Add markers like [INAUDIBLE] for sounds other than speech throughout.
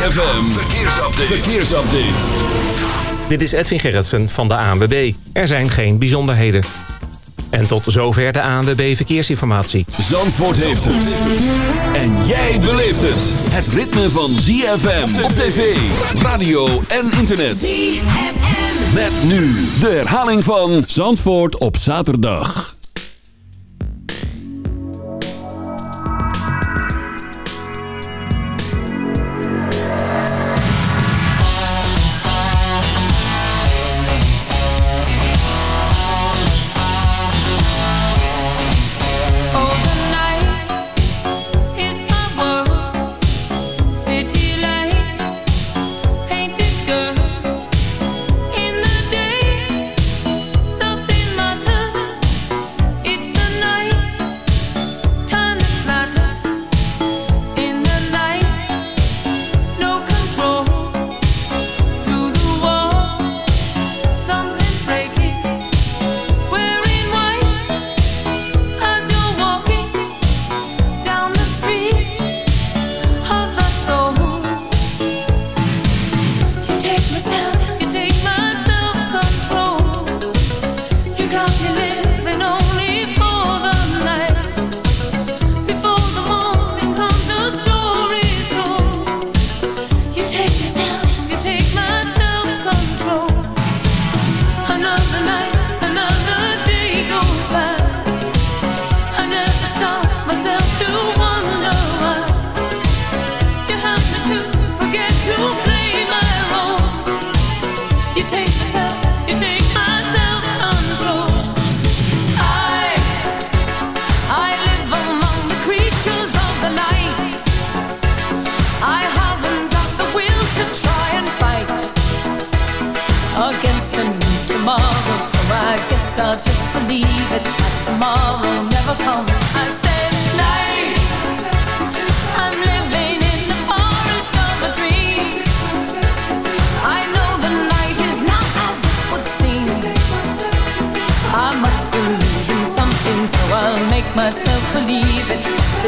ZFM, verkeersupdate. verkeersupdate. Dit is Edwin Gerritsen van de ANWB. Er zijn geen bijzonderheden. En tot zover de ANWB Verkeersinformatie. Zandvoort heeft het. En jij beleeft het. Het ritme van ZFM op tv, radio en internet. ZFM. Met nu de herhaling van Zandvoort op zaterdag.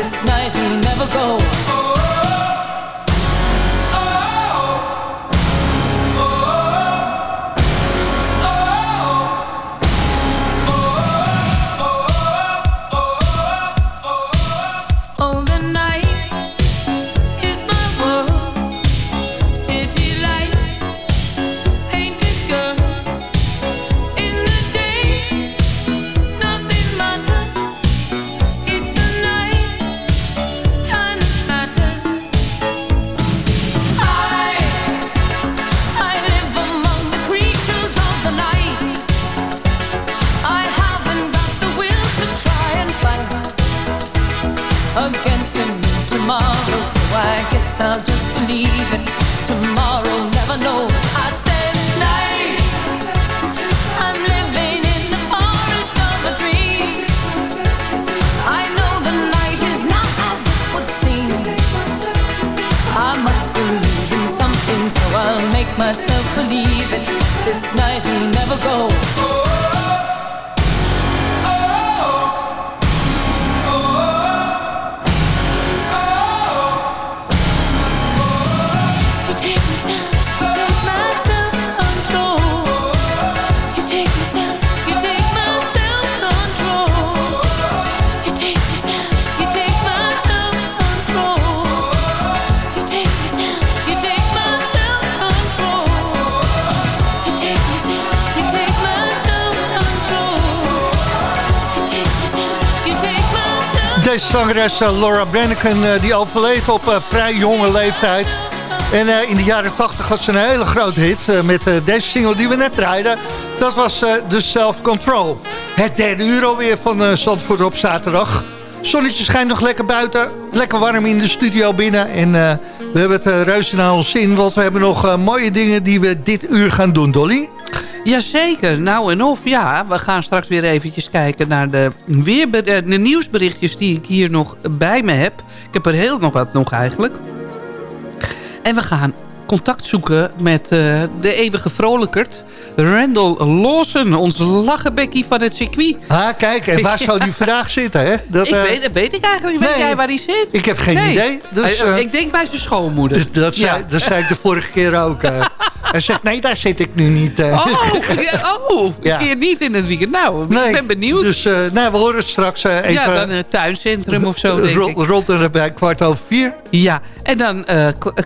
this night will never go. Zangeres eh, Laura Brenneken, eh, die overleed op eh, vrij jonge leeftijd. En in de jaren 80 had ze een hele grote hit met deze single die we net draaiden. Dat was The Self Control. Het derde uur alweer van Zandvoort op zaterdag. Zonnetje schijnt nog lekker buiten. Lekker warm in de studio binnen. En we hebben het reuze naar ons zin. Want we hebben nog mooie dingen die we dit uur gaan doen, Dolly. Jazeker, nou en of. Ja, we gaan straks weer eventjes kijken naar de, weer, de nieuwsberichtjes die ik hier nog bij me heb. Ik heb er heel nog wat nog eigenlijk. En we gaan contact zoeken met de eeuwige vrolijkert. Randall Lawson, onze lachenbekkie van het circuit. Ah, kijk, en waar [LAUGHS] zou die vandaag zitten, hè? Dat, ik weet, dat weet ik eigenlijk niet. Weet jij waar hij zit? Ik heb geen idee. Dus, ik denk bij zijn schoonmoeder. [LAUGHS] Dat, zei, dat zei ik de vorige keer ook. [LAUGHS] Hij zegt, nee, daar zit ik nu niet. Oh, [LAUGHS] oh ja. keer niet in het weekend. Nou, ik ben benieuwd. Dus nou, we horen het straks even... Ja, dan het tuincentrum of zo, denk ik. Rond er bij kwart over vier. Ja, en dan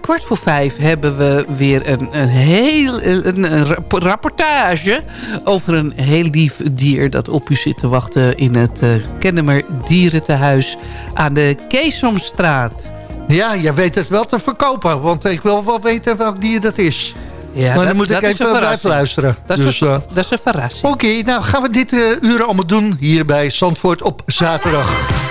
kwart voor vijf hebben we weer een, een heel een, een rapportage over een heel lief dier dat op u zit te wachten in het uh, Kennemer Dierentehuis aan de Keesomstraat. Ja, je weet het wel te verkopen, want ik wil wel weten welk dier dat is. Ja, maar dan moet ik even blijven luisteren. Dat is, dus, een, uh, dat is een verrassing. Oké, nou gaan we dit uh, uur allemaal doen hier bij Zandvoort op zaterdag.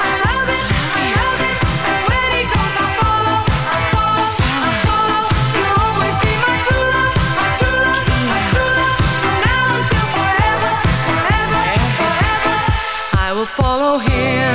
must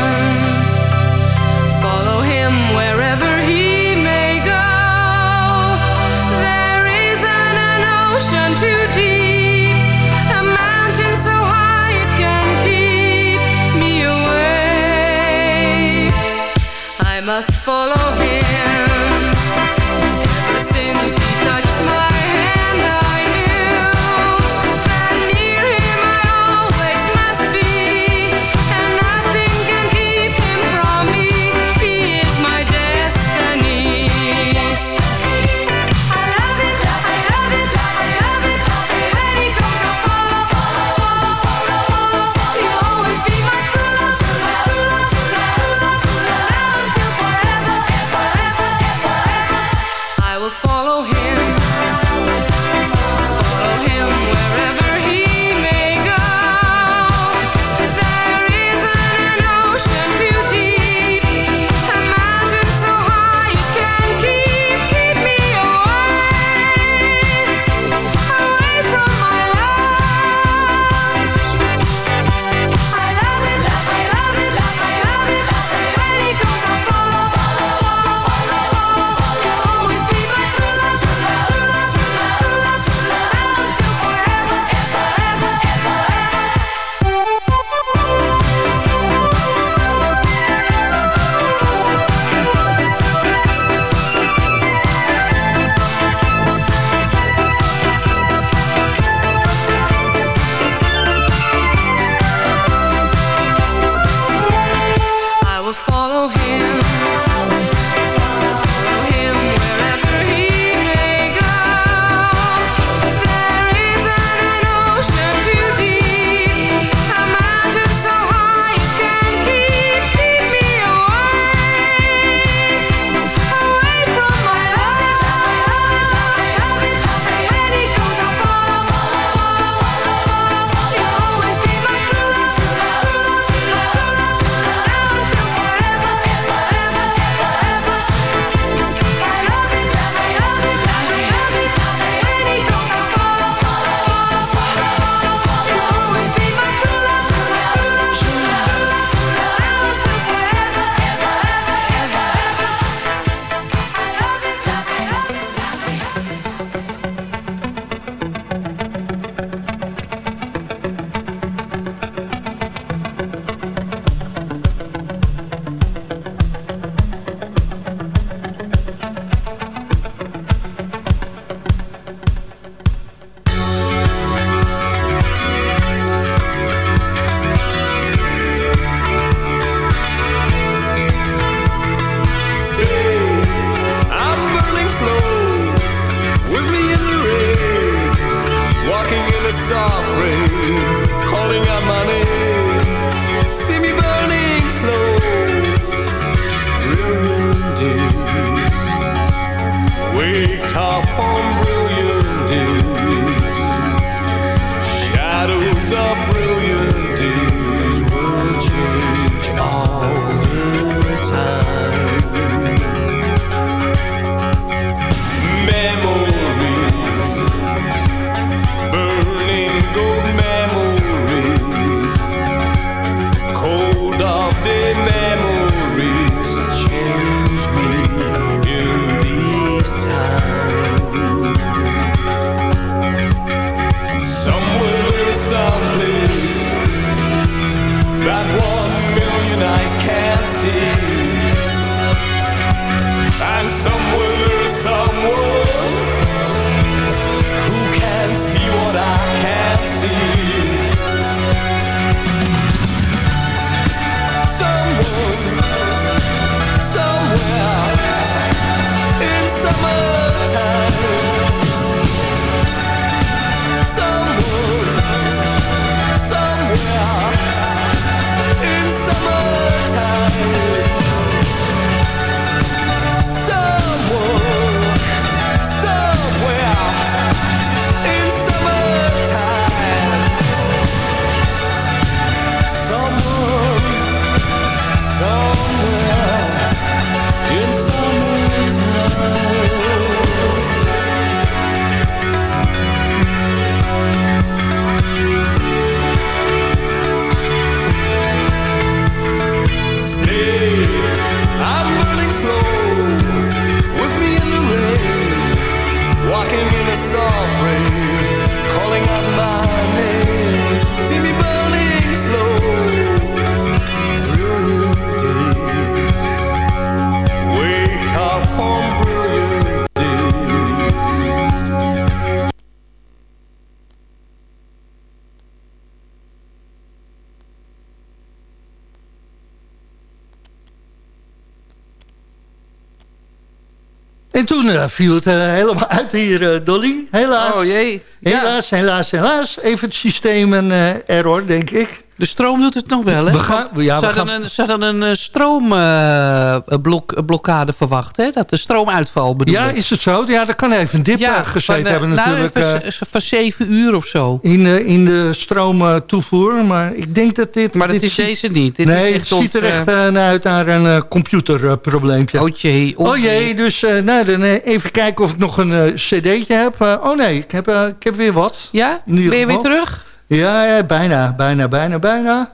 En toen uh, viel het uh, helemaal [LAUGHS] uit hier, uh, Dolly. Helaas. Oh jee. Helaas, ja. helaas, helaas. Even het systeem een error, denk ik. De stroom doet het nog wel, hè? We gaan, ja, ze, we hadden gaan... een, ze hadden een stroomblokkade verwacht, hè? Dat de stroomuitval bedoel Ja, is het zo? Ja, dat kan even een dip ja, gezeten van, hebben nou, natuurlijk. Van, van zeven uur of zo. In, in de stroomtoevoer, maar ik denk dat dit... Maar dat dit is deze niet. Dit nee, is het ziet er echt uh, uit naar een computerprobleempje. Oh jee, oh jee. dus uh, nou, dan even kijken of ik nog een cd'tje heb. oh nee, ik heb, ik heb weer wat. Ja? Ben je weer terug? Ja, ja, bijna, bijna, bijna, bijna.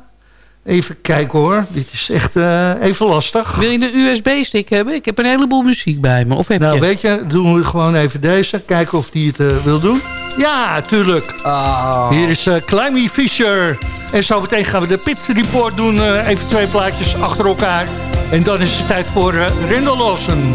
Even kijken hoor. Dit is echt uh, even lastig. Wil je een USB-stick hebben? Ik heb een heleboel muziek bij me. Of heb nou, je? weet je, doen we gewoon even deze. Kijken of die het uh, wil doen. Ja, tuurlijk. Oh. Hier is uh, Climby Fisher. En zo meteen gaan we de Pit Report doen. even twee plaatjes achter elkaar. En dan is het tijd voor uh, Rendel Lawson.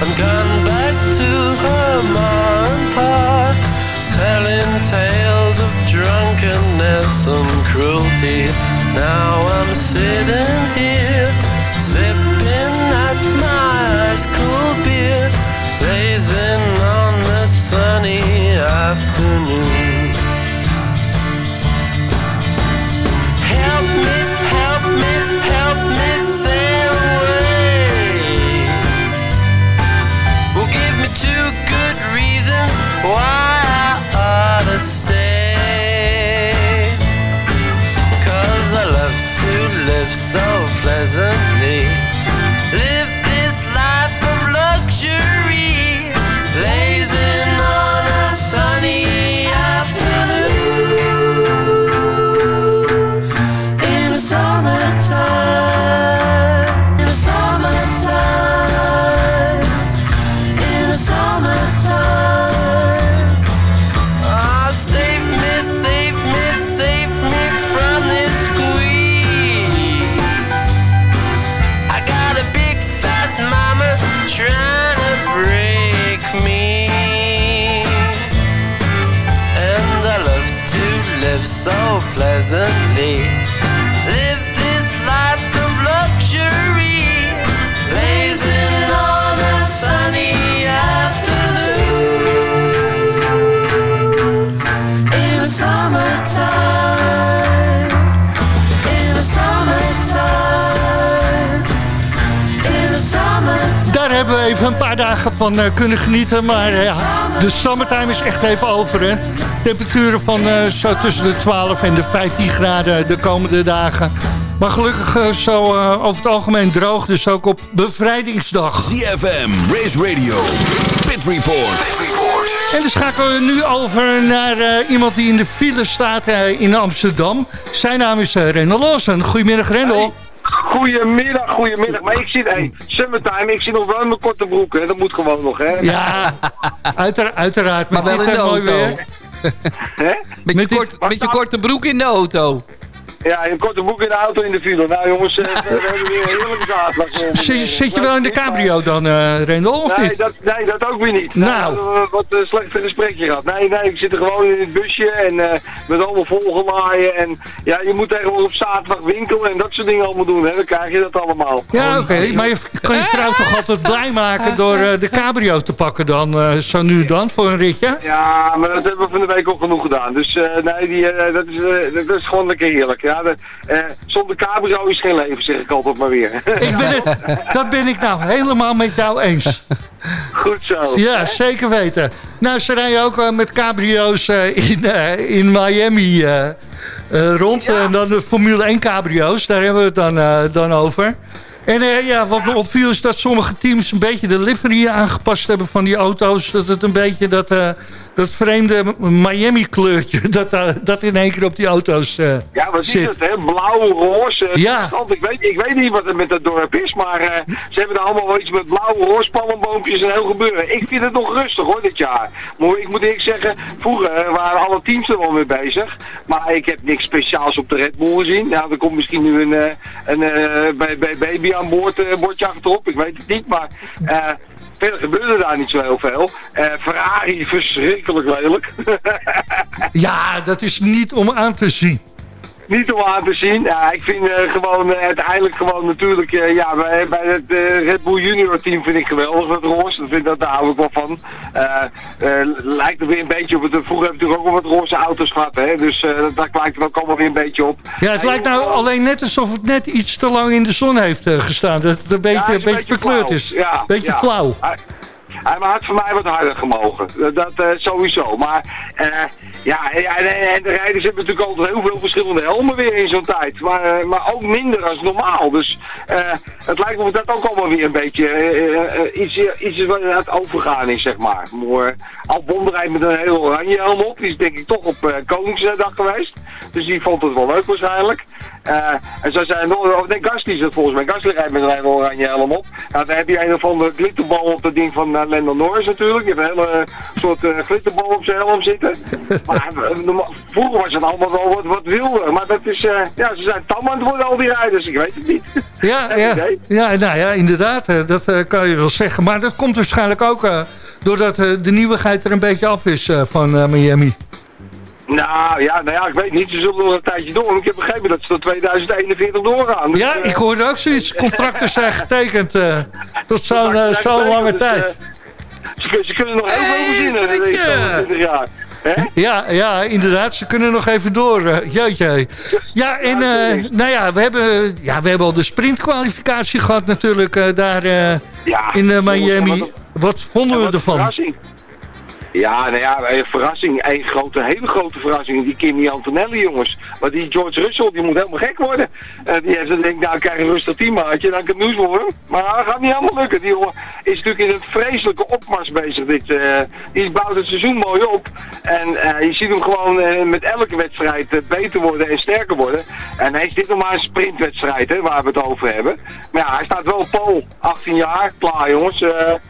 And gone back to her mom and telling tales of drunkenness and cruelty. Now I'm sitting van eh, kunnen genieten. Maar eh, ja, de summertime is echt even over. Hè? Temperaturen van eh, zo tussen de 12 en de 15 graden de komende dagen. Maar gelukkig eh, zo eh, over het algemeen droog. Dus ook op bevrijdingsdag. ZFM, Race Radio, Pit Report. En dan schakelen we nu over naar eh, iemand die in de file staat eh, in Amsterdam. Zijn naam is uh, Rendel Lawson. Goedemiddag Rendel. Goedemiddag, goedemiddag. Maar ik zit, hey, summertime, ik zit nog wel in mijn korte broek, hè. Dat moet gewoon nog, hè. Ja, uitera- uiteraard. Maar met wel in de eh, mooi auto. weer. Hè? Met je, kort, met je korte broek in de auto. Ja, een korte broek in de auto in de file. Nou jongens, eh, we, we hebben weer een heerlijke zaterdag. eh, Zit, zit je wel in de cabrio dan, eh Rendel, of Nee niet? dat, nee, dat ook weer niet. Nou. We hebben wat een slechte gesprekje gehad. Nee, nee, ik zit er gewoon in het busje en eh, met allemaal volgelaaien. En ja, je moet tegenwoordig op zaterdag winkelen en dat soort dingen allemaal doen. Hè. Dan krijg je dat allemaal. Ja, oké. Maar je kan je vrouw toch altijd blij maken [LAUGHS] door eh, de cabrio te pakken dan, eh, zo nu dan, voor een ritje? Ja, maar dat hebben we van de week al genoeg gedaan. Dus eh, nee, die, eh, dat, is, dat is gewoon lekker heerlijk. Ja, de, eh, zonder cabrio is geen leven, zeg ik altijd maar weer. [LAUGHS] Ik ben het, dat ben ik nou helemaal met jou eens. Goed zo. Ja, zeker weten. Nou, ze rijden ook eh, met cabrio's eh, in, eh, in Miami eh, eh, rond. En dan de Formule 1 cabrio's, daar hebben we het dan, eh, dan over. En eh, ja, wat me opviel is dat sommige teams een beetje de livery aangepast hebben van die auto's. Dat het een beetje dat, eh, dat vreemde Miami-kleurtje, [LAUGHS] dat, eh, dat in één keer op die auto's eh, Ja, wat zit. is het, hè? Blauw, roze. Ja. Ik weet, ik weet niet wat er met dat dorp is, maar eh, ze hebben er allemaal wel iets met blauwe roze, palmboompjes en heel gebeuren. Ik vind het nog rustig hoor, dit jaar. Maar ik moet eerlijk zeggen, vroeger waren alle teams er wel mee bezig. Maar ik heb niks speciaals op de Red Bull gezien. Nou, er komt misschien nu een, een bij, bij baby aan boord, bordje achterop. Ik weet het niet, maar... Verder gebeurde daar niet zo heel veel. Eh, Ferrari verschrikkelijk lelijk. [LAUGHS] Ja, dat is niet om aan te zien. Niet om aan te zien. Ja, ik vind eh, gewoon eh, uiteindelijk gewoon natuurlijk, eh, ja, bij, bij het Red Bull Junior team vind ik geweldig dat roze. Dat vind, dat, daar hou ik wel van. Lijkt er weer een beetje op het, vroeger heb je natuurlijk ook al wat roze auto's gehad, hè. Dus dat, daar lijkt er ook allemaal weer een beetje op. Ja, het lijkt nou alleen net alsof het net iets te lang in de zon heeft gestaan. Dat het een beetje, Ja, het een beetje verkleurd is. Ja, beetje flauw. Hij, had voor mij wat harder gemogen. Dat, eh, sowieso. Maar eh, ja, en, en- de rijders hebben natuurlijk altijd heel veel verschillende helmen weer in zo'n tijd. Maar, eh, maar ook minder als normaal. Dus het lijkt me dat ook allemaal weer een beetje iets, iets wat aan het overgaan is, zeg maar. Maar Albon rijdt met een heel oranje helm op. Die is denk ik toch op Koningsdag geweest. Dus die vond het wel leuk waarschijnlijk. En zo zijn nog, of nee, Gasly is het volgens mij. Gasly rijdt met een oranje helm op. Ja, dan heb je een of andere glitterbal op dat ding van Lando Norris natuurlijk. Je hebt een hele soort eh, glitterbal op zijn helm zitten. [LAUGHS] maar eh, normaal- vroeger was het allemaal wel wat, wat wilder. Maar dat is, eh, ja, ze zijn tam aan het worden al die rijders. Ik weet het niet. Ja, [LAUGHS] ja, idee. ja, nou ja, inderdaad. eh, Dat eh, kan je wel zeggen. Maar dat komt waarschijnlijk ook eh, doordat eh, de nieuwigheid er een beetje af is eh, van eh, Miami. Nou ja, nou ja, ik weet niet. Ze zullen nog een tijdje door. Ik heb begrepen dat ze tot 2041 doorgaan. Dus, Ja, eh, ik hoorde ook zoiets. Contracten zijn getekend eh, tot zo'n eh, lange dus, tijd. Eh, ze, kun- ze kunnen nog heel veel Hey, verdienen in deze vriendje. 20 jaar. Hè? Ja, ja, inderdaad. Ze kunnen nog even door. eh, jeetje. Ja, en eh, nou ja we, hebben, ja, we hebben al de sprintkwalificatie gehad natuurlijk eh, daar eh, Ja, in eh, Miami. wat- Wat vonden Ja, we ervan? Verrassing. Ja, nou ja, een verrassing. Een grote, hele grote verrassing. Die Kimi Antonelli, jongens. Maar die George Russell, die moet helemaal gek worden. Die heeft dan denk nou, ik krijg een rustig teammaatje, dan kan het nieuws worden. Maar dat gaat niet helemaal lukken. Die jongen is natuurlijk in een vreselijke opmars bezig. Dit, eh, die bouwt het seizoen mooi op. En eh, je ziet hem gewoon eh, met elke wedstrijd beter worden en sterker worden. En hij is dit nog maar een sprintwedstrijd, hè, waar we het over hebben. Maar ja, hij staat wel op pol. 18 jaar, klaar jongens.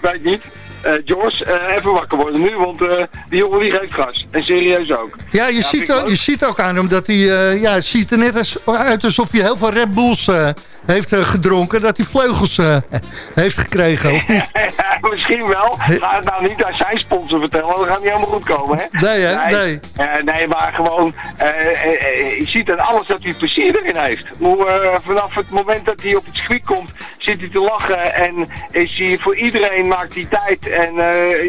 Weet niet. Eh, George, eh, even wakker worden nu, want eh, die jongen die geeft gas. En serieus ook. Ja, je, ziet, ook- je ziet ook aan hem dat hij... ja, het ziet er net als, uit alsof hij heel veel Red Bulls heeft eh, gedronken. Dat hij vleugels eh, [LAUGHS] heeft gekregen, of niet? [LAUGHS] Misschien wel. Ga het nou niet aan zijn sponsor vertellen, dat gaat niet helemaal goed komen, hè? Nee, hè? Nee. Nee, maar gewoon, eh, eh, eh, je ziet aan alles dat hij plezier erin heeft. Hoe, vanaf het moment dat hij op het circuit komt, zit hij te lachen en is hij voor iedereen maakt hij tijd. En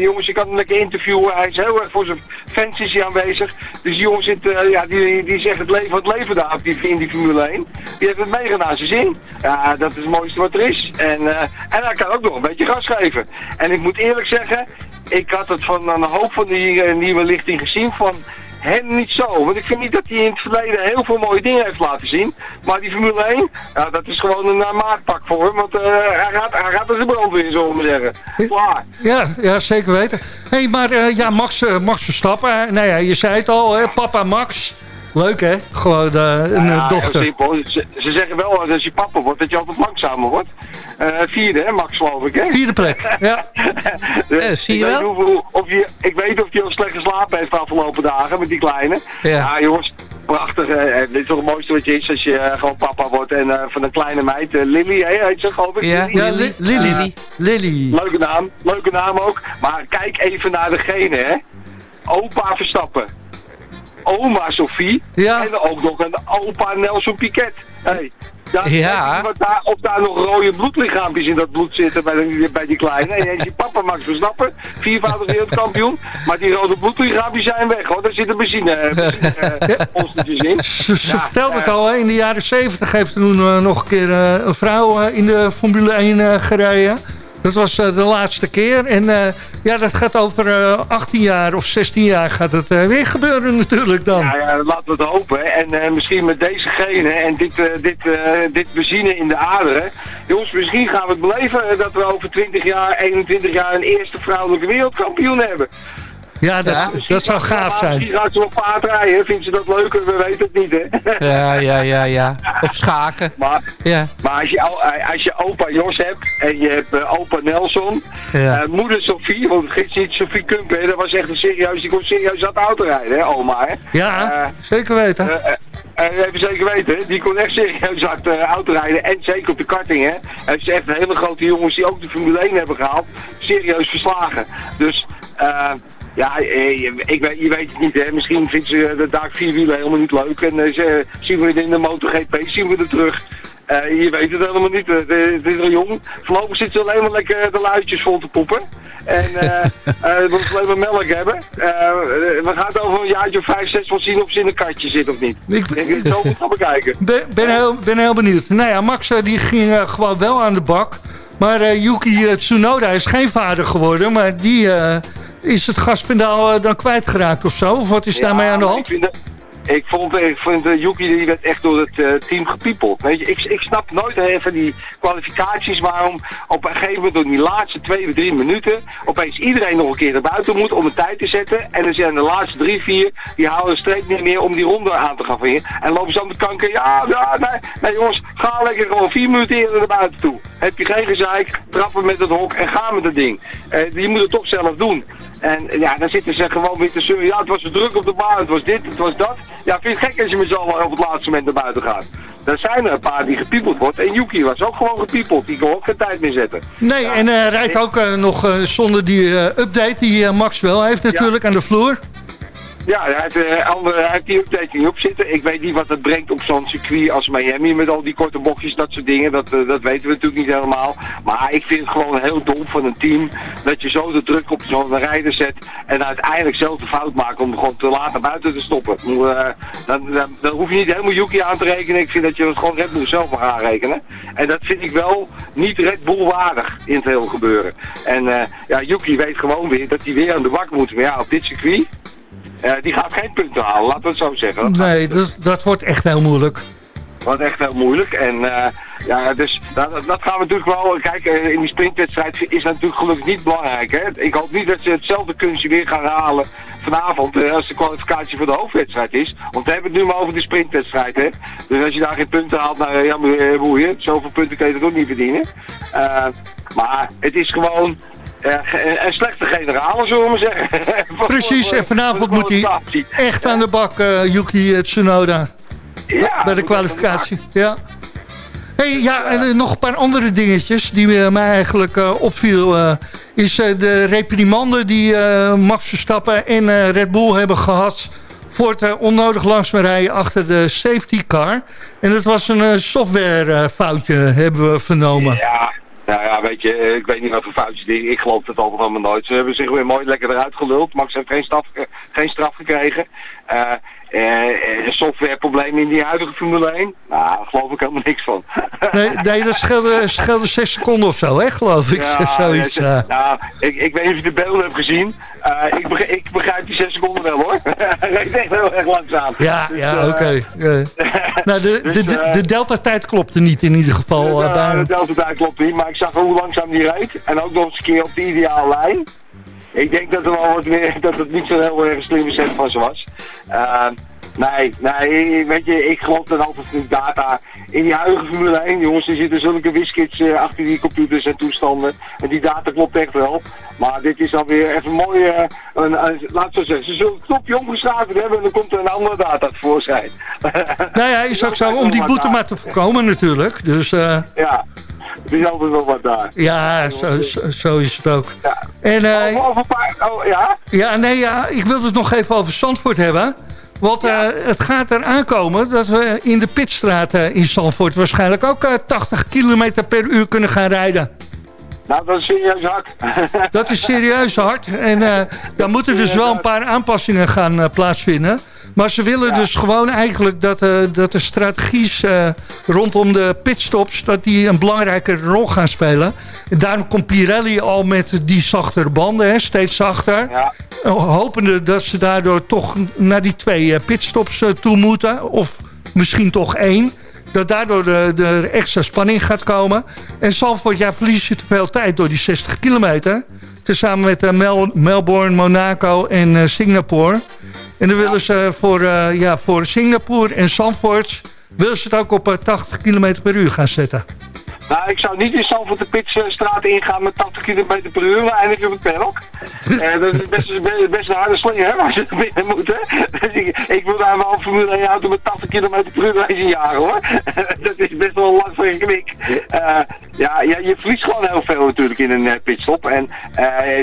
jongens, je kan hem lekker interviewen. Hij is heel erg voor zijn fans is hij aanwezig. Dus die jongens zit, ja, die, die zegt het leven wat leven daar in die Formule 1. Die heeft het meegedaan zijn zin. Ja, dat is het mooiste wat er is. En, eh, en hij kan ook nog een beetje gas geven. En ik moet eerlijk zeggen, ik had het van een hoop van die eh, nieuwe lichting gezien van hem niet zo. Want ik vind niet dat hij in het verleden heel veel mooie dingen heeft laten zien. Maar die Formule 1, ja, dat is gewoon een uh, maatpak voor hem. Want hij, gaat, hij gaat als de brandweer, zullen we zeggen. Klaar. Ja, ja zeker weten. hey, maar ja, Max, Max Verstappen. nou ja, je zei het al, hè, papa Max. Leuk, hè? Gewoon eh, een eh, Ja, heel dochter. simpel. Ze, ze zeggen wel dat als je papa wordt, dat je altijd langzamer wordt. Eh, vierde, hè, Max, geloof ik, hè? Vierde plek, [LAUGHS] ja. Dus Eh, zie je ik weet wel? hoeveel- of je, ik weet of hij al slecht geslapen heeft de afgelopen dagen met die kleine. Ja. jongens, prachtig. eh, dit is toch het mooiste wat je is als je eh, gewoon papa wordt. En eh, van een kleine meid, eh, Lily, hè, heet ze geloof ik? Ja, Lily? Ja, Li- Lily. Lily. Lily. Leuke naam, leuke naam ook. Maar kijk even naar degene, hè. Opa Verstappen. Oma Sophie. Ja. En ook nog een opa Nelson Piquet. Hey. Ja, Wat daar, of daar nog rode bloedlichaampjes in dat bloed zitten bij, die- bij die kleine. Is je [LAUGHS] papa Max Verstappen, viervoudig wereldkampioen. Maar die rode bloedlichaampjes zijn weg hoor. Daar zitten benzine, benzine eh, [LAUGHS] in. Ze, vertelde het eh, al, hè, in de jaren 70 heeft er toen eh, nog een keer eh, een vrouw eh, in de Formule 1 eh, gereden. Dat was eh, de laatste keer. En eh, ja, dat gaat over eh, 18 jaar of 16 jaar gaat het eh, weer gebeuren natuurlijk dan. Ja, ja, laten we het hopen. En eh, misschien met deze genen en dit, eh, dit, eh, dit benzine in de aderen. Jongens, misschien gaan we het beleven eh, dat we over 20 jaar, 21 jaar een eerste vrouwelijke wereldkampioen hebben. Ja, dat, Ja, dat zou gaaf zijn. Misschien gaat ze op paard rijden. Vindt ze dat leuker? We weten het niet, hè. Ja, ja, ja, ja. Of schaken. Maar, Ja. maar als, je, o- als je opa Jos hebt en je hebt eh, opa Nelson, Ja. eh, moeder Sophie, want het niet Sophie Kumpen, dat was echt een serieus, die kon serieus aan het auto rijden, hè, oma, hè. Ja, Eh, zeker weten. Eh, eh, even zeker weten, hè. die kon echt serieus hard eh, auto rijden. En zeker op de karting, hè. Het is echt een hele grote jongens die ook de Formule 1 hebben gehaald. Serieus verslagen. Dus, eh, Ja, eh, je, ik, weet- je weet het niet, hè. Misschien vindt ze de Dark Vierwielen helemaal niet leuk. En eh, ze, zien we het in de MotoGP, zien we het terug. Eh, je weet het helemaal niet. Het, eh, is nog jong. Voorlopig zit ze alleen maar lekker de luidjes vol te poepen. En eh [LAUGHS] eh, we moeten alleen maar melk hebben. Eh, eh, we gaan het over een jaartje of vijf, zes wel zien of ze in een katje zit of niet. Ik- Ik zo gaan bekijken. [LAUGHS] Ben, ben, heel, ben heel benieuwd. Nou ja, Max eh, die ging eh, gewoon wel aan de bak. Maar eh, Yuki eh, Tsunoda is geen vader geworden. Maar die eh, is het gaspendaal eh, dan kwijtgeraakt of zo? Of wat is daarmee aan de hand? Ik, vind dat- ik vond, vond eh, die werd echt door het eh, team gepiepeld. Weet je, ik, ik snap nooit even die kwalificaties waarom op een gegeven moment door die laatste twee of drie minuten opeens iedereen nog een keer naar buiten moet om een tijd te zetten. En dan zijn de laatste drie, vier, die houden een streep niet meer om die ronde aan te gaan vingen. En lopen ze aan de kanker, ja, ja, nee, nee jongens, ga lekker gewoon vier minuten eerder naar buiten toe. Heb je geen gezeik, trappen met het hok en ga met het ding. Eh, je moet het toch zelf doen. En eh, ja, dan zitten ze gewoon weer te zeuren. Ja, het was druk op de baan, het was dit, het was dat. Ja, vind je het gek als je met z'n allen op het laatste moment naar buiten gaat. Er zijn er een paar die gepiepeld wordt. En Yuki was ook gewoon gepiepeld. Die kon ook geen tijd meer zetten. Nee, en hij rijdt ook eh, nog eh, zonder die eh, update die eh, Max wel heeft natuurlijk aan de vloer. Ja, hij heeft, eh, andere, hij heeft die update niet op zitten. Ik weet niet wat het brengt op zo'n circuit als Miami met al die korte bochtjes, dat soort dingen. Dat, eh, dat weten we natuurlijk niet helemaal. Maar ik vind het gewoon heel dom van een team dat je zo de druk op zo'n rijder zet en uiteindelijk zelf de fout maakt om gewoon te naar buiten te stoppen. Eh, dan, hoef je niet helemaal Yuki aan te rekenen. Ik vind dat je het gewoon Red Bull zelf mag aanrekenen. En dat vind ik wel niet Red Bull waardig in het hele gebeuren. En ja, Yuki weet gewoon weer dat hij weer aan de bak moet. Maar ja, op dit circuit, die gaat geen punten halen, laten we het zo zeggen. Dat Nee, dat, dat wordt echt heel moeilijk. wordt echt heel moeilijk. En eh, ja, dus dat, dat gaan we natuurlijk wel. Kijk, eh, in die sprintwedstrijd is dat natuurlijk gelukkig niet belangrijk. Hè? Ik hoop niet dat ze hetzelfde kunstje weer gaan halen vanavond eh, als de kwalificatie voor de hoofdwedstrijd is. Want we hebben het nu maar over de sprintwedstrijd. Hè? Dus als je daar geen punten haalt, nou ja, eh, boeien. Zoveel punten kun je er ook niet verdienen. Eh, maar het is gewoon. Ge- een slechte generale, zullen we maar zeggen. [LAUGHS] Precies, en vanavond moet hij echt aan de bak, eh, Yuki eh, Tsunoda, Ja, bij de kwalificatie. Ja. Hey, ja, en eh, nog een paar andere dingetjes die mij eigenlijk opviel. is de reprimande die Max Verstappen en Red Bull hebben gehad... voor het onnodig langzaam rijden achter de safety car. En dat was een softwarefoutje, hebben we vernomen. Ja, nou ja, weet je, eh, ik weet niet wat voor foutjes die. Ik geloof het altijd allemaal nooit. Ze hebben zich weer mooi lekker eruit geluld. Max heeft geen straf, ge- geen straf gekregen. Eh eh, een softwareprobleem in die huidige Formule 1? Nou, daar geloof ik helemaal niks van. [LAUGHS] Nee, nee dat scheelde, scheelde zes seconden of zo, hè, geloof ik. [LAUGHS] Zoiets, ja, ja. nou, ik, ik weet niet of je de beelden hebt gezien. Eh, ik, begrijp, ik begrijp die zes seconden wel hoor. [LAUGHS] Hij reed echt heel erg langzaam. Ja, Dus, ja, eh, oké. Ja. Nou, de, Dus, de, de, eh, de delta-tijd klopte niet in ieder geval. eh, Ja, bij hem. de Delta klopt niet, maar ik zag hoe langzaam die reed. En ook nog eens een keer op de ideale lijn. Ik denk dat, er wel wat meer, [LAUGHS] dat het niet zo'n heel erg slimme set van ze was. Uh, nee, nee, weet je, ik geloof dat altijd in data. In die huidige Formule 1, jongens, er zitten zulke wiskits uh, achter die computers en toestanden. En die data klopt echt wel. Maar dit is alweer even mooi, uh, een, een, laat het zo zeggen, ze zullen het knopje omgeschakeld hebben en dan komt er een andere data tevoorschijn. nou ja, is [LAUGHS] ook zo om die boete maar te voorkomen natuurlijk. Dus, uh, ja. Er is altijd wel wat daar. Ja, zo, zo, zo is het ook. Ja. En, uh, over, over paar, oh, ja? Ja, nee, ja, ik wilde het nog even over Zandvoort hebben. Want ja. uh, het gaat er aankomen dat we in de pitstraat uh, in Zandvoort... waarschijnlijk ook uh, 80 km per uur kunnen gaan rijden. Nou, dat is serieus hard. dat is serieus hard. En dan moeten dus wel een paar aanpassingen gaan plaatsvinden. Maar ze willen ja. dus gewoon eigenlijk dat, uh, dat de strategies uh, rondom de pitstops... dat die een belangrijke rol gaan spelen. En daarom komt Pirelli al met die zachtere banden, hè, steeds zachter. Ja. Hopende dat ze daardoor toch naar die twee eh, pitstops toe moeten. Of misschien toch één dat daardoor de, de extra spanning gaat komen. En Zandvoort, ja, verlies je te veel tijd door die 60 kilometer. Tezamen met Mel Melbourne, Monaco en uh, Singapore. En dan willen ze voor, uh, ja, voor Singapore en Zandvoort... willen ze het ook op 80 km per uur gaan zetten. Nou, ik zou niet in Zandvoort de Pitsstraat ingaan met 80 km per uur, eindig je op het paddock. [LAUGHS] Eh, dat is best, best, best een harde slinger, hè, als je er binnen moet, hè. Dus ik, ik wil daar wel een Formule 1 auto met 80 km per uur eens een jaar, hoor. [LAUGHS] dat is best wel lang voor een knik. Eh, ja, ja, je verliest gewoon heel veel natuurlijk in een eh, pitstop. En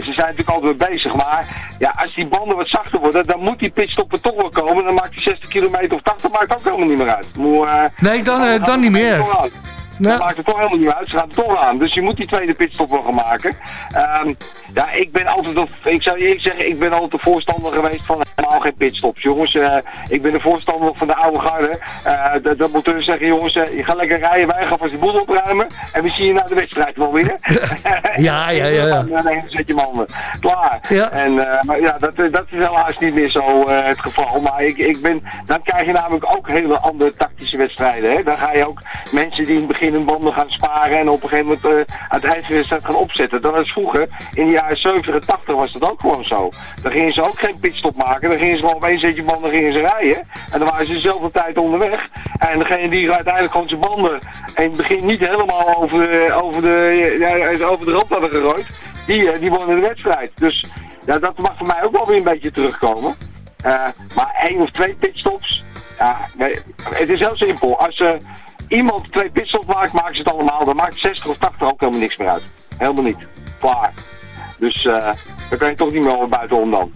ze zijn natuurlijk altijd mee bezig, maar ja, als die banden wat zachter worden, dan moet die pitstop er toch wel komen. Dan maakt die 60 kilometer of 80 maakt ook helemaal niet meer uit. Maar, Nee, dan, dan niet meer. Nou. Dat maakt het toch helemaal niet uit. Ze gaan er toch aan. Dus je moet die tweede pitstop wel gaan maken. Ehm, ja, ik ben altijd, ik zou eerlijk zeggen, ik ben altijd de voorstander geweest van helemaal geen pitstops. Jongens, eh, ik ben de voorstander van de oude garde. Eh, dat, dat moet dus zeggen, jongens, eh, je gaat lekker rijden, wij gaan vast die boel opruimen. En we zien je na de wedstrijd wel weer. [LAUGHS] [LAUGHS] Ja, ja, ja, ja. En dan zet je mannen. Klaar. Ja. En, maar ja, dat, dat is helaas niet meer zo het geval. Maar ik, ik ben, dan krijg je namelijk ook hele andere tactische wedstrijden. Hè? Dan ga je ook mensen die in het begin hun banden gaan sparen en op een gegeven moment eh, aan het gaan opzetten. Dat was vroeger, in de jaren 70 en 80 was dat ook gewoon zo. Dan gingen ze ook geen pitstop maken. Dan gingen ze gewoon op één zetje banden gingen ze rijden. En dan waren ze dezelfde tijd onderweg. En degene die uiteindelijk gewoon zijn banden in het begin niet helemaal over, de- over, de, ja, over de rand hadden gerooid, die, eh, die wonnen de wedstrijd. Dus ja, dat mag voor mij ook wel weer een beetje terugkomen. Eh, maar één of twee pitstops, ja, het is heel simpel. Als eh, iemand twee pitstops maakt, maken ze het allemaal. Dan maakt 60 of 80 ook helemaal niks meer uit. Helemaal niet. Klaar. Dus eh dan kan je toch niet meer over buitenom dan.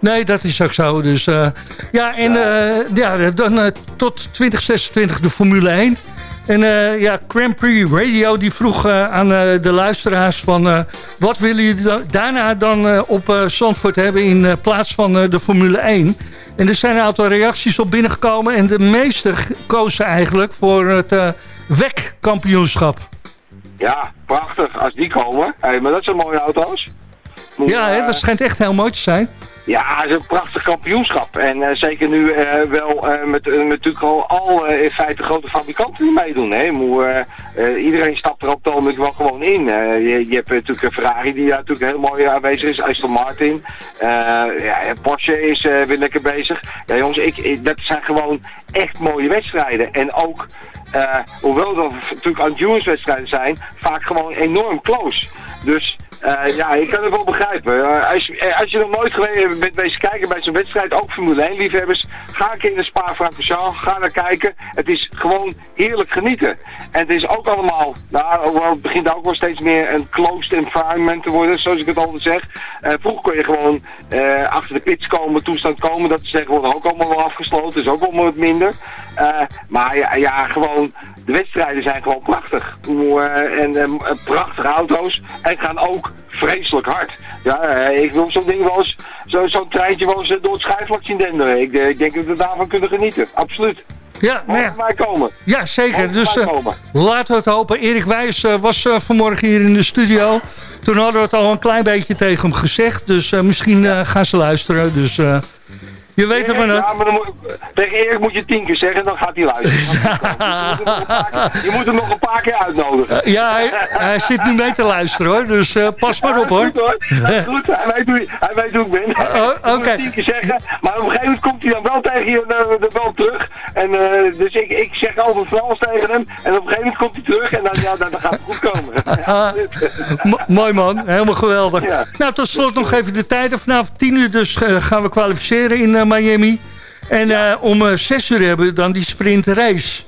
Nee, dat is ook zo. Dus, eh, ja, en ja, dan eh, tot 2026 de Formule 1. En ja, Grand Prix Radio die vroeg aan de luisteraars van... wat willen jullie da- daarna dan op Zandvoort hebben in plaats van de Formule 1? En er zijn een aantal reacties op binnengekomen... en de meeste kozen eigenlijk voor het eh WEC-kampioenschap. Ja, prachtig. Als die komen. Hey, maar dat zijn mooie auto's. Ja, hè, eh, dat schijnt echt heel mooi te zijn. Ja, het is een prachtig kampioenschap. En eh, zeker nu eh, wel eh, met, natuurlijk al, al in feite grote fabrikanten die meedoen. Hè. Iedereen stapt er op het wel gewoon in. Je, je hebt natuurlijk Ferrari die daar natuurlijk heel mooi aanwezig is. Aston Martin. Ja, Porsche is weer lekker bezig. Ja jongens, ik, dat zijn gewoon echt mooie wedstrijden. En ook... hoewel dat natuurlijk endurance-wedstrijden zijn, vaak gewoon enorm close. Dus eh, ja, ik kan het wel begrijpen. Eh, als, je, eh, als je nog nooit geweest bent bezig kijken bij zo'n wedstrijd, ook Formule 1 liefhebbers, ga een keer in de Spa-Francorchamps, ga naar kijken. Het is gewoon heerlijk genieten. En het is ook allemaal, nou, het begint ook wel steeds meer een closed environment te worden, zoals ik het altijd zeg. Vroeger kon je gewoon achter de pits komen, toestand komen, dat is tegenwoordig ook allemaal wel afgesloten, is ook allemaal wat minder. Maar ja, ja, gewoon de wedstrijden zijn gewoon prachtig. Eh, en eh, prachtige auto's. En gaan ook vreselijk hard. Ja, eh, ik wil zo'n ding wel eens, zo- zo'n treintje wel eens door het schijfvlak zien denderen. Ik, ik denk dat we daarvan kunnen genieten. Absoluut. Ja, nou ja, wij komen. ja zeker. Dus laten we het hopen. Erik Wijs was vanmorgen hier in de studio. Toen hadden we het al een klein beetje tegen hem gezegd. Dus misschien gaan ze luisteren. Dus je weet het maar Ja, nooit. maar dan moet, tegen Erik moet je tien keer zeggen, dan gaat hij luisteren. [LAUGHS] je moet hem nog een paar keer uitnodigen. Ja, hij, hij zit nu mee te luisteren hoor. Dus eh, pas maar op hoor. Hij goed, hij weet hoe, hij weet hoe ik ben. Oh, oké. tien keer zeggen, maar op een gegeven moment komt hij dan wel tegen je uh, er wel terug. En, eh, dus ik, ik zeg altijd Frans tegen hem. En op een gegeven moment komt hij terug en dan, ja, dan, dan gaat het goed komen. [LAUGHS] Mooi man, helemaal geweldig. Ja. Nou, tot slot nog even de tijden. Vanavond 10 uur dus eh, gaan we kwalificeren in eh, Miami. En eh, om eh 6 uur hebben we dan die sprint race.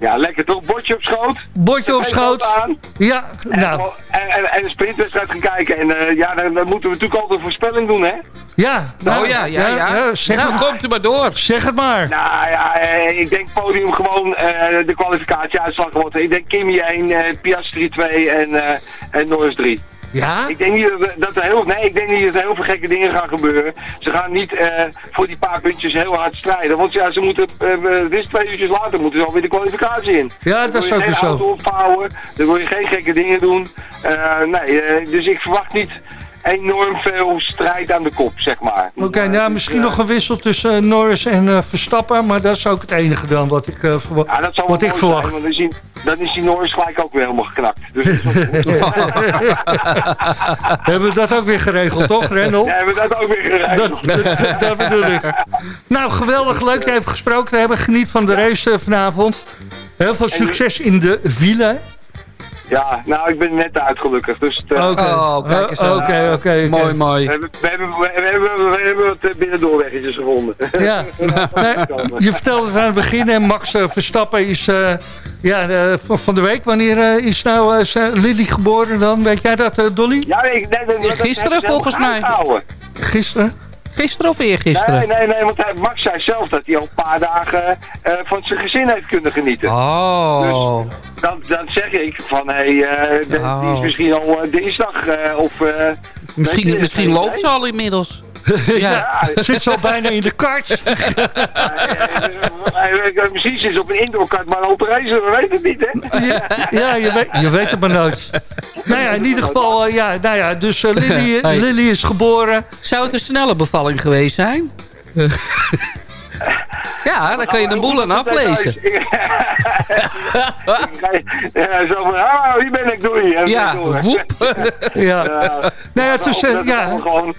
ja, lekker toch? Bordje op schoot. Bordje op schoot. aan. Ja, nou, En, en, en een sprintwedstrijd gaan kijken. En eh, ja, dan, dan moeten we natuurlijk altijd een voorspelling doen, hè? ja. Nou, oh ja, ja, ja. zeg, nou, het, komt u maar door. zeg het maar. Nou ja, eh, ik denk podium gewoon eh, de kwalificatieuitslag wordt. Ik denk Kimi 1, eh, Piastri 2 en, eh en Norris 3. Ja? Ik denk niet dat, er- dat er heel, nee, ik denk niet dat er heel veel gekke dingen gaan gebeuren. Ze gaan niet eh, voor die paar puntjes heel hard strijden. Want ja, ze moeten, dit is twee uurtjes later, moeten ze alweer de kwalificatie in. Ja, Dan dat is wil je ook weer geen zo. auto opvouwen, dan wil je geen gekke dingen doen. Eh, nee, dus ik verwacht niet enorm veel strijd aan de kop, zeg maar. Oké, Maar, nou dus, misschien eh, nog een wissel tussen eh, Norris en eh, Verstappen. Maar dat is ook het enige dan wat ik, eh, verwa- Ja, dat wat ik verwacht. Zijn, want dan is, die, dan is die Norris gelijk ook weer helemaal geknakt. Dus dat. [LAUGHS] [LAUGHS] Hebben we dat ook weer geregeld, toch, Rendel? ja, hebben we dat ook weer Dat, geregeld. dat, dat bedoel ik. Nou, geweldig leuk je even gesproken te hebben. Geniet van de race vanavond. Heel veel succes in de wielen. Ja, nou, ik ben net uit gelukkig. Dus het, eh, Oké, Oh, kijk eens aan. oké, oké, oké. Mooi, mooi. we, hebben, we, hebben, we, hebben, we hebben wat eh, binnendoorweggetjes gevonden. [LAUGHS] Ja, [LAUGHS] Nee, je vertelde het aan het begin en Max eh, Verstappen is eh, ja, van- de week. Wanneer eh, is nou Lily geboren dan? Weet jij dat, Dolly? Ja, ik, nee, dat- dat- Gisteren volgens mij. Gisteren? Gisteren of eergisteren? Nee, nee, nee, want hij, Max zei zelf dat hij al een paar dagen eh, van zijn gezin heeft kunnen genieten. Oh. Dan, dan zeg ik van, hé, hey, eh, Oh. die is misschien al eh, dinsdag eh, of... eh, Misschien, misschien loopt ze al inmiddels. [LAUGHS] Ja. Ja, Zit ze al bijna in de kart? misschien zit ze op een indoorkart, maar op reizen, we weten het niet, hè? Ja, ja je, weet, je weet het maar nooit. Nou ja, in ieder geval, eh, ja, nou ja, dus eh, Lily, [LAUGHS] Hey. Lily is geboren. Zou het een snelle bevalling geweest zijn? [LAUGHS] ja, dan kan je de boel aan aflezen. ja, zo van, ah, hier ben ik, doei. En Ja, woep. Ja. Ja. Nou ja, tussen, ja, gewoon,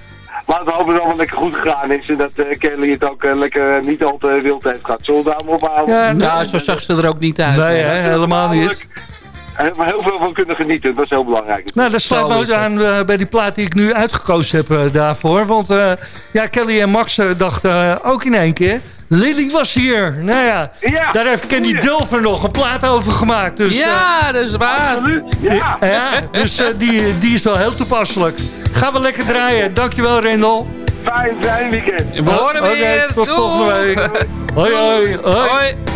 laten we hopen dat het allemaal lekker goed gegaan is. En dat eh, Kelly het ook eh, lekker niet al te wild heeft gehad. Zullen we daar maar ophouden? Ja, Nou, zo zag ze er ook niet uit. nee, hè, helemaal niet. We heel veel van kunnen genieten. Dat is heel belangrijk. Nou, dat sluit me ook aan eh, bij die plaat die ik nu uitgekozen heb eh, daarvoor. Want eh, ja, Kelly en Max dachten ook in één keer... Lily was hier. Nou ja, Ja, daar heeft Kenny goeie. Dulfer nog een plaat over gemaakt. Dus, Ja, dat is waar. Absoluut. Ja. ja, dus eh, die, die is wel heel toepasselijk. Gaan we lekker draaien. Dankjewel, Rendel. Fijn, fijn weekend. We horen weer. tot volgende week. [LAUGHS] Hoi, hoi, hoi. Hoi.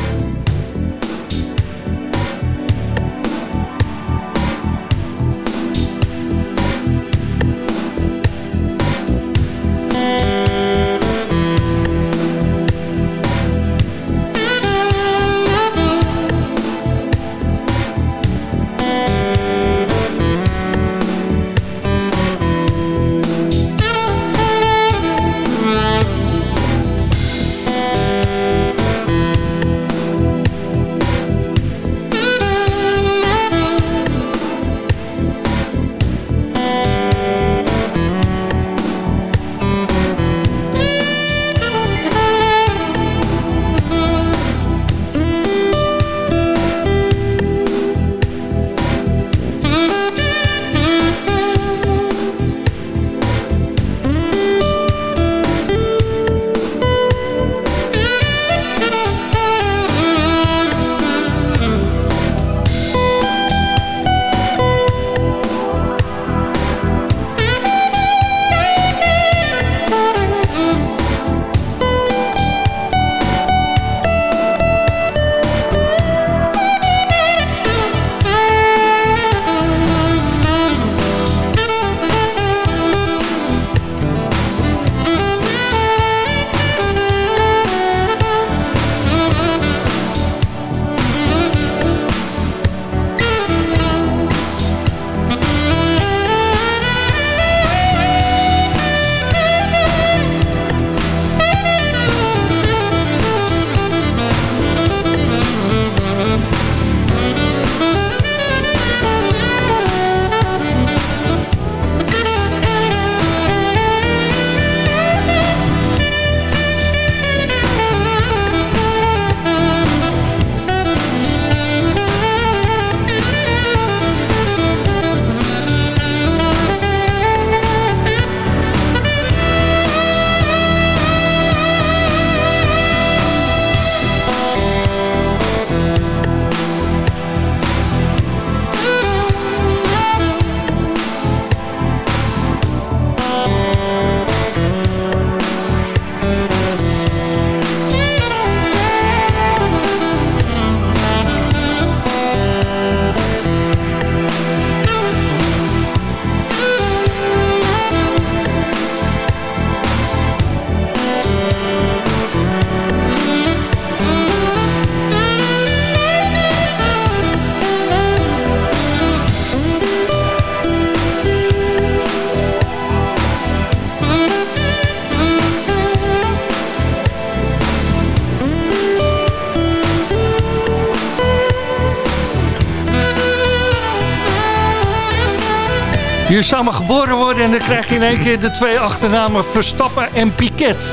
Je zou maar geboren worden en dan krijg je in één keer de twee achternamen Verstappen en Piquet.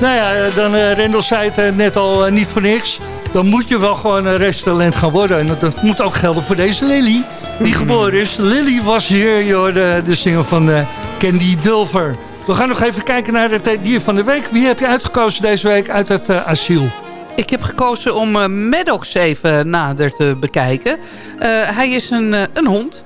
Nou ja, eh, dan uh, Rendel zei het eh, net al niet voor niks. Dan moet je wel gewoon een restaurant gaan worden. En dat, moet ook gelden voor deze Lily. die geboren is. Lily was hier, joh, de, de van Candy Dulver. We gaan nog even kijken naar het dier van de week. Wie heb je uitgekozen deze week uit het asiel? Ik heb gekozen om Maddox even nader te bekijken. hij is een, een hond.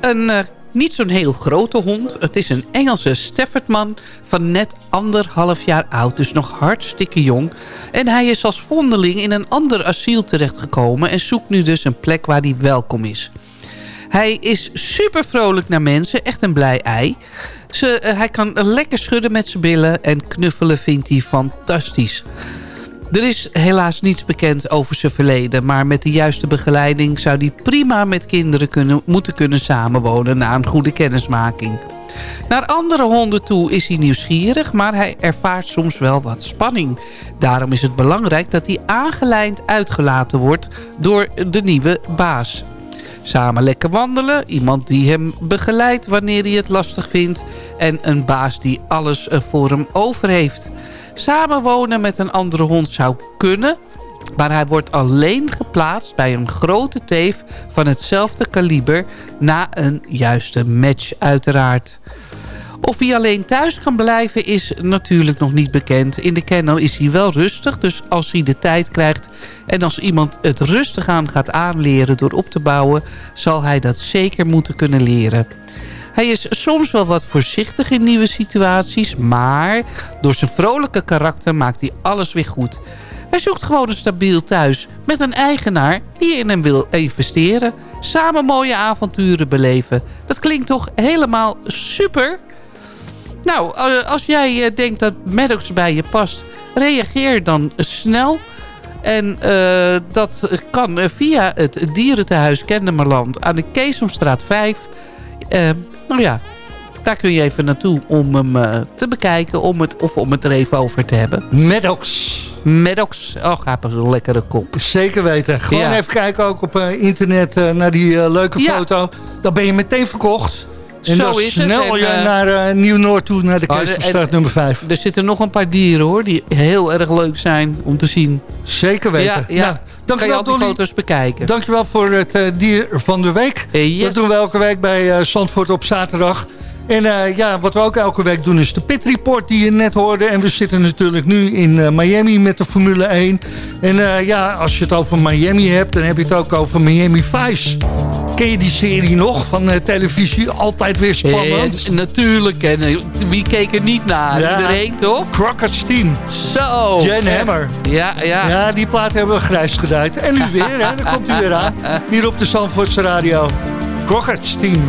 Een niet zo'n heel grote hond. Het is een Engelse Staffordman van net anderhalf jaar oud. Dus nog hartstikke jong. En hij is als vondeling in een ander asiel terechtgekomen... en zoekt nu dus een plek waar hij welkom is. Hij is super vrolijk naar mensen. Echt een blij ei. Ze, hij kan lekker schudden met zijn billen... en knuffelen vindt hij fantastisch. Er is helaas niets bekend over zijn verleden... maar met de juiste begeleiding zou hij prima met kinderen kunnen, moeten kunnen samenwonen... na een goede kennismaking. Naar andere honden toe is hij nieuwsgierig... maar hij ervaart soms wel wat spanning. Daarom is het belangrijk dat hij aangelijnd uitgelaten wordt... door de nieuwe baas. Samen lekker wandelen, iemand die hem begeleidt wanneer hij het lastig vindt... en een baas die alles voor hem over heeft... Samenwonen met een andere hond zou kunnen... maar hij wordt alleen geplaatst bij een grote teef van hetzelfde kaliber... na een juiste match uiteraard. Of hij alleen thuis kan blijven is natuurlijk nog niet bekend. In de kennel is hij wel rustig, dus als hij de tijd krijgt... en als iemand het rustig aan gaat aanleren door op te bouwen... zal hij dat zeker moeten kunnen leren. Hij is soms wel wat voorzichtig in nieuwe situaties... maar door zijn vrolijke karakter maakt hij alles weer goed. Hij zoekt gewoon een stabiel thuis met een eigenaar die in hem wil investeren. Samen mooie avonturen beleven. Dat klinkt toch helemaal super? Nou, als jij eh, denkt dat Maddox bij je past, reageer dan snel... En uh, dat kan via het dierentehuis Kennemerland aan de Keesomstraat 5. Uh, nou ja, daar kun je even naartoe om hem uh, te bekijken om het, of om het er even over te hebben. Maddox. Maddox. Oh, gaat een lekkere kop. Zeker weten. Gewoon ja. even kijken ook op uh, internet uh, naar die leuke ja. foto. Dan ben je meteen verkocht. En Zo dan is snel het. je naar Nieuw-Noord toe, naar de Keesomstraat nummer 5. Er zitten nog een paar dieren hoor, die heel erg leuk zijn om te zien. Zeker weten. Ja, ja. Nou, kan je al die foto's bekijken. Dankjewel voor het uh, dier van de week. Yes. Dat doen we elke week bij uh, Zandvoort op zaterdag. En uh, ja, wat we ook elke week doen is de Pit Report die je net hoorde. En we zitten natuurlijk nu in uh, Miami met de Formule 1. En uh, ja, als je het over Miami hebt, dan heb je het ook over Miami Vice. Ken je die serie nog van televisie? Altijd weer spannend. Eh, natuurlijk. En wie keek er niet naar? Ja. Iedereen, toch? Crockett's Team. Zo. Jan Hammer. Ja, ja. Ja, die plaat hebben we grijs geduid. En nu weer, hè? Dan komt u weer aan. [LAUGHS] Hier op de Zandvoortse Radio. Crockett's Team.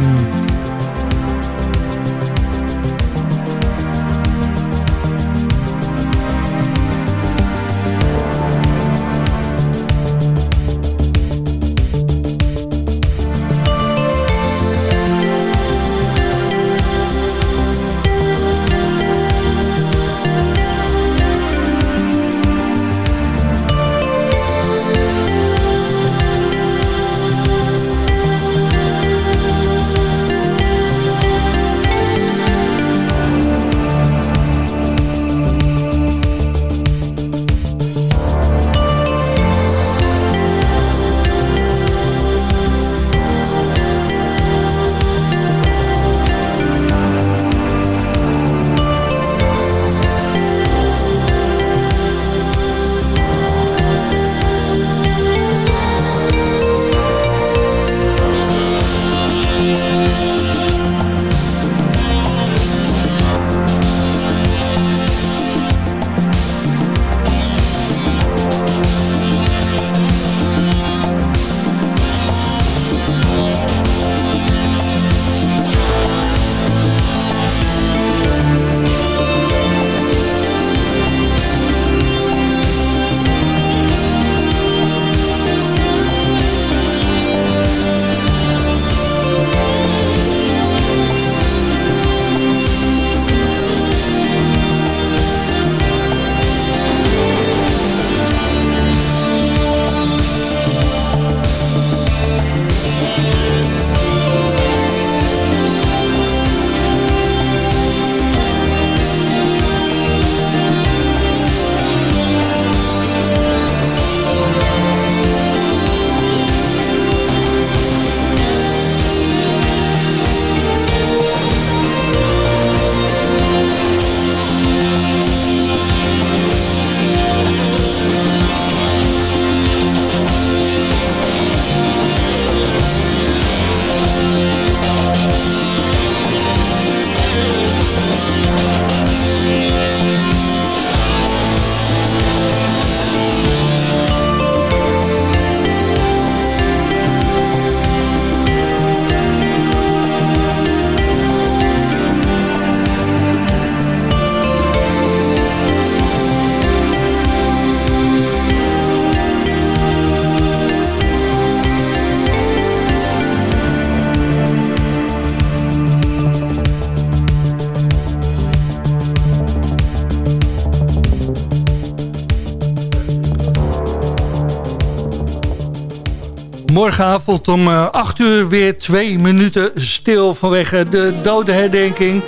Morgenavond om eh 8 uur weer twee minuten stil vanwege de dodenherdenking.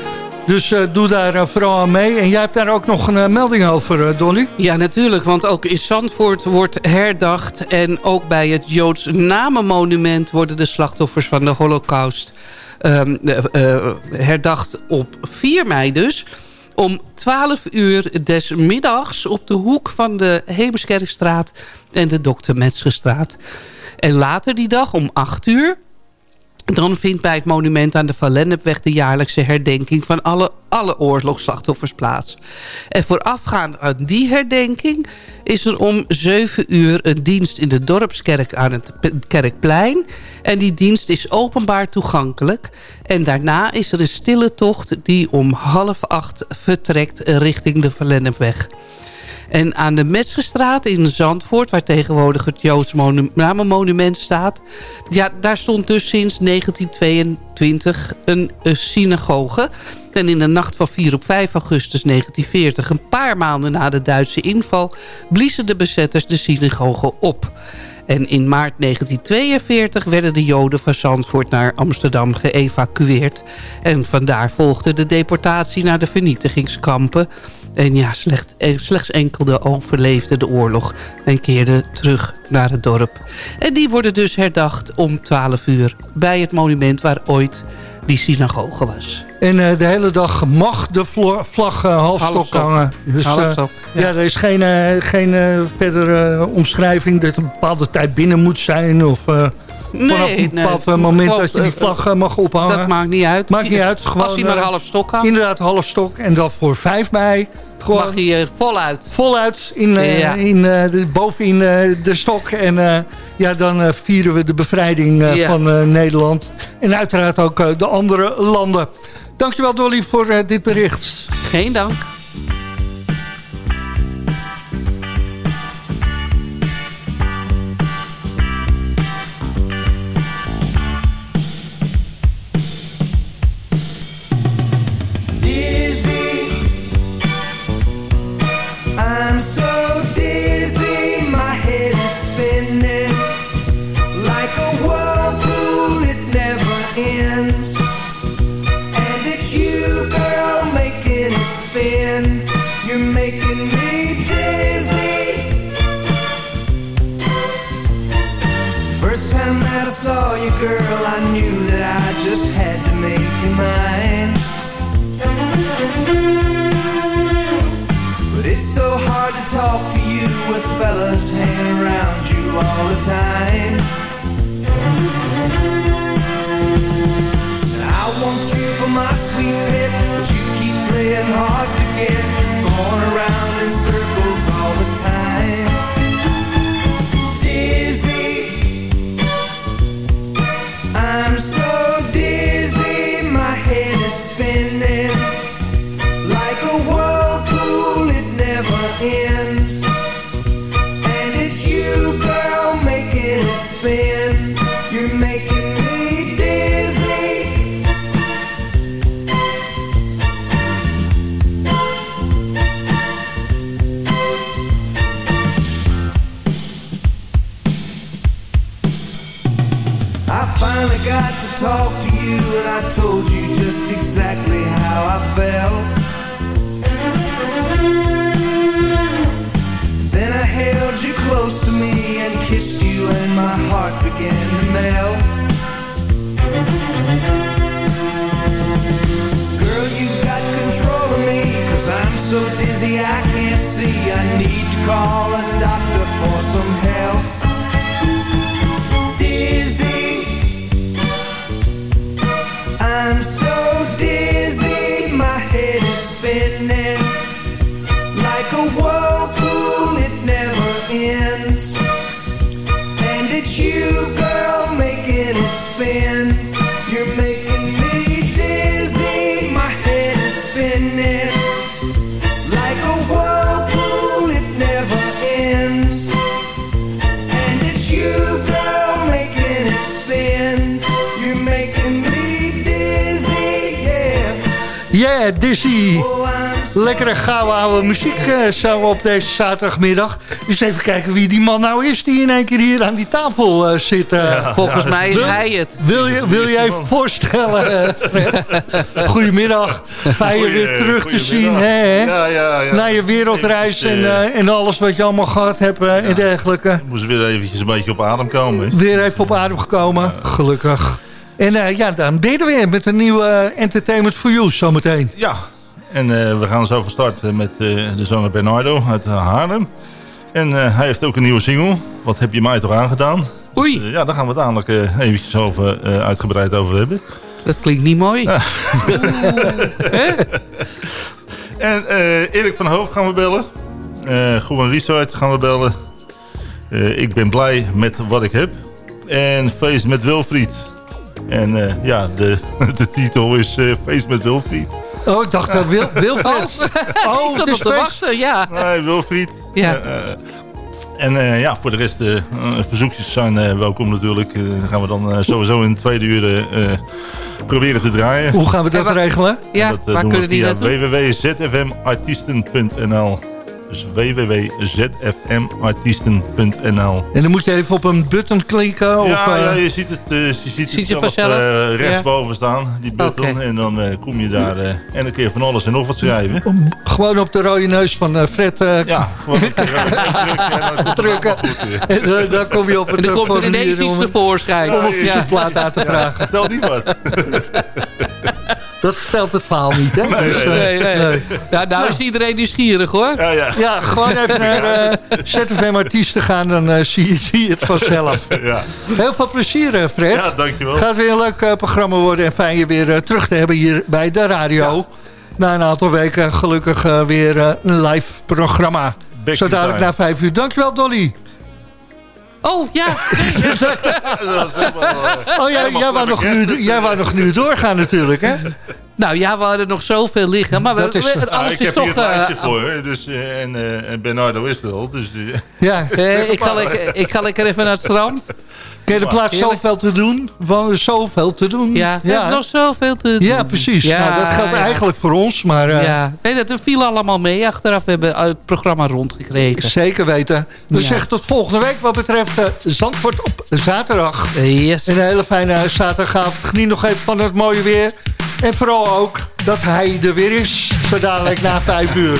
Dus eh, doe daar eh, vooral aan mee. En jij hebt daar ook nog een eh, melding over, eh, Dolly. Ja, natuurlijk, want ook in Zandvoort wordt herdacht... en ook bij het Joods Namenmonument worden de slachtoffers van de holocaust... ehm, eh, eh, herdacht op 4 mei dus... om 12 uur des middags op de hoek van de Heemskerkstraat... en de Dr. Metzgerstraat. En later die dag om 8 uur dan vindt bij het monument aan de Van Lennepweg... de jaarlijkse herdenking van alle, alle oorlogsslachtoffers plaats. En voorafgaand aan die herdenking... is er om 7 uur een dienst in de Dorpskerk aan het Kerkplein. En die dienst is openbaar toegankelijk. En daarna is er een stille tocht die om half acht vertrekt richting de Van Lennepweg. En aan de Metzgerstraat in Zandvoort, waar tegenwoordig het Joods Monu- Namenmonument staat... Ja, daar stond dus sinds 1922 een, eh, synagoge. En in de nacht van 4 op 5 augustus 1940, een paar maanden na de Duitse inval... bliezen de bezetters de synagoge op. En in maart 1942 werden de Joden van Zandvoort naar Amsterdam geëvacueerd. En vandaar volgde de deportatie naar de vernietigingskampen. En ja, slecht, eh, slechts enkele overleefden de oorlog en keerden terug naar het dorp. En die worden dus herdacht om 12 uur bij het monument waar ooit die synagoge was. En eh, de hele dag mag de vlag eh, halfstok hangen. Dus, eh, Halfstok, ja. ja. er is geen, geen verdere omschrijving dat een bepaalde tijd binnen moet zijn. Of eh, vanaf een bepaald moment geloof, dat je die vlag mag ophangen. Dat maakt niet uit. Maakt niet uit, gewoon, Als hij maar half stok hangt, Inderdaad, halfstok. En dan voor 5 mei gewoon mag hij er voluit. voluit in, eh, Ja. in, eh, de, bovenin eh, de stok. En eh, ja, dan eh, vieren we de bevrijding eh, Ja. van eh, Nederland. En uiteraard ook eh, de andere landen. Dankjewel Dolly voor eh, dit bericht. Geen dank. All the time. Op deze zaterdagmiddag. Dus even kijken wie die man nou is die in één keer hier aan die tafel uh, zit. Uh. Volgens mij is hij het. Wil je, wil je even voorstellen, [LAUGHS] Goedemiddag. Fijn je weer terug te zien. Hè, Ja, ja, ja. Na je wereldreis en, en alles wat je allemaal gehad hebt en dergelijke. Moest weer eventjes een beetje op adem komen. Hè? Weer even op adem gekomen, gelukkig. En uh, ja, dan ben je er weer met een nieuwe Entertainment for You zometeen. Ja, en uh, we gaan zo van start met uh, de zanger Bernardo uit Haarlem. En hij heeft ook een nieuwe single. Wat heb je mij toch aangedaan? Oei. ja, daar gaan we het dadelijk eventjes over, uitgebreid over hebben. Dat klinkt niet mooi. Ja. [LAUGHS] en Erik van Hoofd gaan we bellen. Gewoon Richard gaan we bellen. ik ben blij met wat ik heb. En Feest met Wilfried. En uh, ja, de, [LAUGHS] de titel is uh, Feest met Wilfried. Oh, ik dacht dat Wil, Wilfried. [LAUGHS] Oh, oh [LAUGHS] het is te wachten, ja. Nee, Wilfried. Ja. Uh, en ja, voor de rest, verzoekjes zijn welkom natuurlijk. Dan gaan we dan sowieso in de tweede uur proberen te draaien. Hoe gaan we dat regelen? Ja, dat, waar kunnen die naartoe? www.zfmartiesten.nl dus www.zfmartiesten.nl En dan moet je even op een button klikken? Of, ja, ja, je ziet het, uh, je ziet ziet het zelf, uh, rechtsboven ja. staan, die button. Okay. En dan uh, kom je daar en dan kun je van alles en nog wat schrijven. Gewoon op de rode neus van Fred ja, gewoon op de rode neus drukken. En dan, dan kom je op het En dan komt er ineens iets tevoorschijn. Om een ja. plaat aan te vragen. Vertel niet wat. Dat vertelt het verhaal niet, hè? [LAUGHS] Nee, dus, nee, nee. nee. Ja, nou is iedereen nieuwsgierig, hoor. Ja, ja. ja gewoon even naar uh, ZFM Artiesten gaan, dan uh, zie, zie je het vanzelf. [LAUGHS] Ja. Heel veel plezier, Fred. Ja, dankjewel. Gaat weer een leuk programma worden en fijn je weer terug te hebben hier bij de radio. Ja. Na een aantal weken gelukkig weer een live programma. Zo dadelijk na vijf uur. Dankjewel, Dolly. Oh, ja. [LAUGHS] oh, jij, jij, wou nog nu, jij wou nog nu doorgaan natuurlijk, hè? Nou ja, we hadden nog zoveel liggen. Maar we, is, we, alles ik is heb toch... hier een lijstje voor, dus, uh, en, uh, en Bernardo is er al. Dus, [LAUGHS] ja. [LAUGHS] ik, ga lekker, ik ga lekker even naar het strand. [LAUGHS] Je de plaats zoveel te doen? Van zoveel te doen. Ja, ja. nog zoveel te doen. Ja, precies. Ja, nou, dat geldt ja. eigenlijk voor ons. Maar, uh, ja. Nee, dat viel allemaal mee achteraf. We hebben het programma rondgekregen. Zeker weten. Dus ja. zeg tot volgende week wat betreft uh, Zandvoort op zaterdag. Yes. Een hele fijne zaterdagavond. Geniet nog even van het mooie weer. En vooral ook dat hij er weer is. Zo dadelijk na vijf uur.